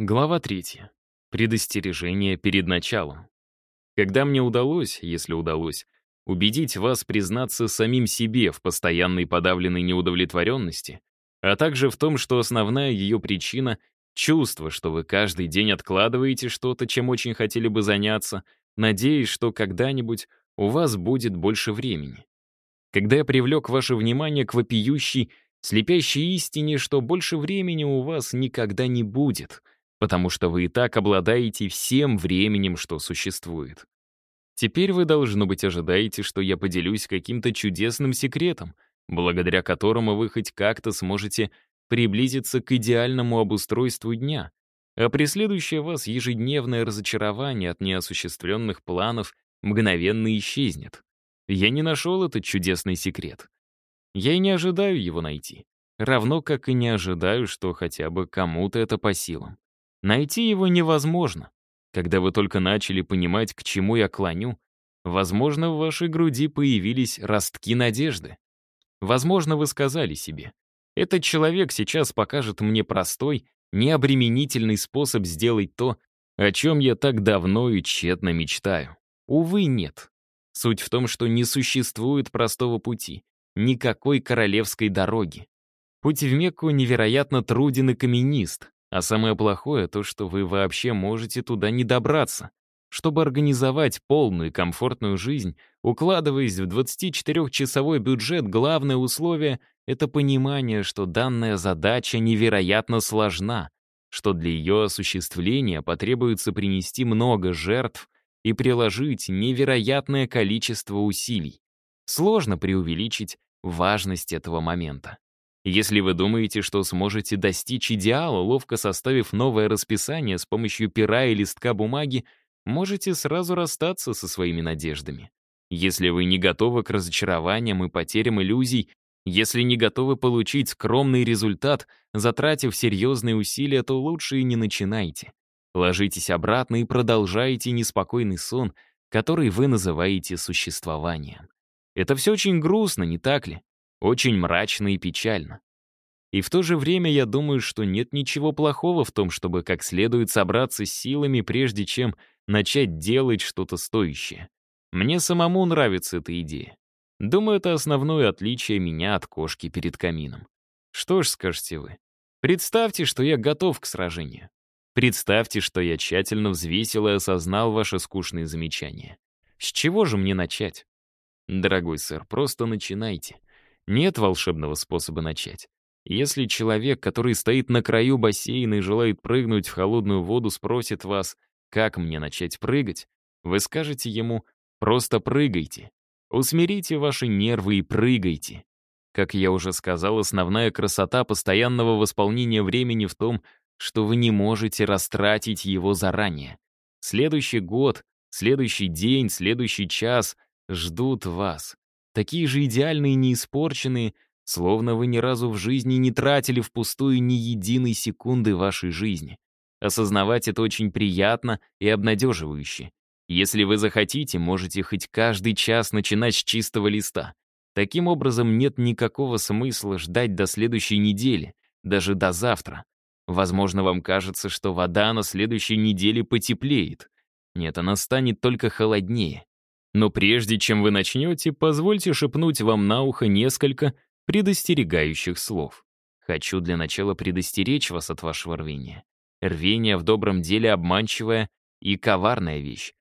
Глава 3. Предостережение перед началом. Когда мне удалось, если удалось, убедить вас признаться самим себе в постоянной подавленной неудовлетворенности, а также в том, что основная ее причина — чувство, что вы каждый день откладываете что-то, чем очень хотели бы заняться, надеясь, что когда-нибудь у вас будет больше времени. Когда я привлек ваше внимание к вопиющей, слепящей истине, что больше времени у вас никогда не будет — потому что вы и так обладаете всем временем, что существует. Теперь вы, должно быть, ожидаете, что я поделюсь каким-то чудесным секретом, благодаря которому вы хоть как-то сможете приблизиться к идеальному обустройству дня, а преследующее вас ежедневное разочарование от неосуществленных планов мгновенно исчезнет. Я не нашел этот чудесный секрет. Я и не ожидаю его найти. Равно как и не ожидаю, что хотя бы кому-то это по силам. Найти его невозможно. Когда вы только начали понимать, к чему я клоню, возможно, в вашей груди появились ростки надежды. Возможно, вы сказали себе, этот человек сейчас покажет мне простой, необременительный способ сделать то, о чем я так давно и тщетно мечтаю. Увы, нет. Суть в том, что не существует простого пути, никакой королевской дороги. Путь в Мекку невероятно труден и каменист, а самое плохое то, что вы вообще можете туда не добраться. Чтобы организовать полную и комфортную жизнь, укладываясь в 24-часовой бюджет, главное условие — это понимание, что данная задача невероятно сложна, что для ее осуществления потребуется принести много жертв и приложить невероятное количество усилий. Сложно преувеличить важность этого момента. Если вы думаете, что сможете достичь идеала, ловко составив новое расписание с помощью пера и листка бумаги, можете сразу расстаться со своими надеждами. Если вы не готовы к разочарованиям и потерям иллюзий, если не готовы получить скромный результат, затратив серьезные усилия, то лучше и не начинайте. Ложитесь обратно и продолжайте неспокойный сон, который вы называете существованием. Это все очень грустно, не так ли? Очень мрачно и печально. И в то же время я думаю, что нет ничего плохого в том, чтобы как следует собраться с силами, прежде чем начать делать что-то стоящее. Мне самому нравится эта идея. Думаю, это основное отличие меня от кошки перед камином. Что ж, скажете вы, представьте, что я готов к сражению. Представьте, что я тщательно взвесил и осознал ваши скучные замечания. С чего же мне начать? Дорогой сэр, просто начинайте. Нет волшебного способа начать. Если человек, который стоит на краю бассейна и желает прыгнуть в холодную воду, спросит вас, как мне начать прыгать, вы скажете ему «просто прыгайте». Усмирите ваши нервы и прыгайте. Как я уже сказал, основная красота постоянного восполнения времени в том, что вы не можете растратить его заранее. Следующий год, следующий день, следующий час ждут вас такие же идеальные и неиспорченные, словно вы ни разу в жизни не тратили впустую ни единой секунды вашей жизни. Осознавать это очень приятно и обнадеживающе. Если вы захотите, можете хоть каждый час начинать с чистого листа. Таким образом, нет никакого смысла ждать до следующей недели, даже до завтра. Возможно, вам кажется, что вода на следующей неделе потеплеет. Нет, она станет только холоднее. Но прежде чем вы начнете, позвольте шепнуть вам на ухо несколько предостерегающих слов. Хочу для начала предостеречь вас от вашего рвения. Рвение в добром деле обманчивая и коварная вещь.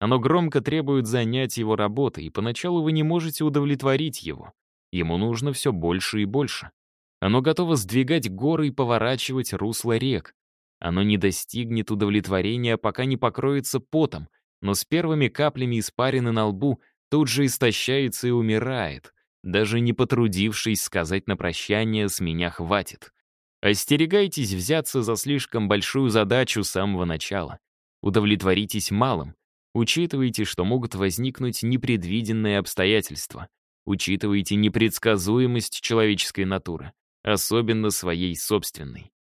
Оно громко требует занять его работой, и поначалу вы не можете удовлетворить его. Ему нужно все больше и больше. Оно готово сдвигать горы и поворачивать русло рек. Оно не достигнет удовлетворения, пока не покроется потом — но с первыми каплями испарины на лбу тут же истощается и умирает, даже не потрудившись сказать на прощание «с меня хватит». Остерегайтесь взяться за слишком большую задачу с самого начала. Удовлетворитесь малым. Учитывайте, что могут возникнуть непредвиденные обстоятельства. Учитывайте непредсказуемость человеческой натуры, особенно своей собственной.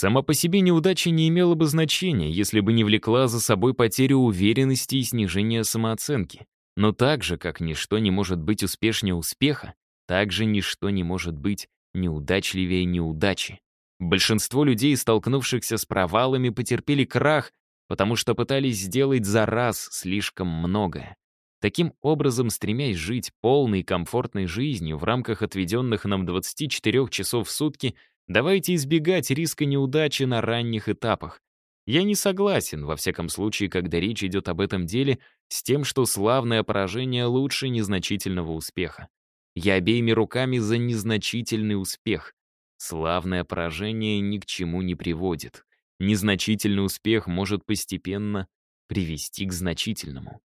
Сама по себе неудача не имела бы значения, если бы не влекла за собой потерю уверенности и снижение самооценки. Но так же, как ничто не может быть успешнее успеха, так же ничто не может быть неудачливее неудачи. Большинство людей, столкнувшихся с провалами, потерпели крах, потому что пытались сделать за раз слишком многое. Таким образом, стремясь жить полной комфортной жизнью в рамках отведенных нам 24 часов в сутки, давайте избегать риска неудачи на ранних этапах. Я не согласен, во всяком случае, когда речь идет об этом деле, с тем, что славное поражение лучше незначительного успеха. Я обеими руками за незначительный успех. Славное поражение ни к чему не приводит. Незначительный успех может постепенно привести к значительному.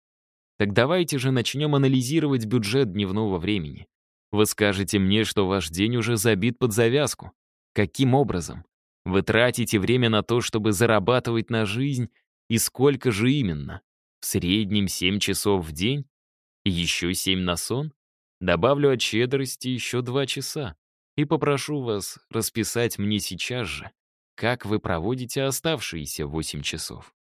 Так давайте же начнем анализировать бюджет дневного времени. Вы скажете мне, что ваш день уже забит под завязку. Каким образом? Вы тратите время на то, чтобы зарабатывать на жизнь, и сколько же именно? В среднем 7 часов в день? И еще 7 на сон? Добавлю от щедрости еще 2 часа. И попрошу вас расписать мне сейчас же, как вы проводите оставшиеся 8 часов.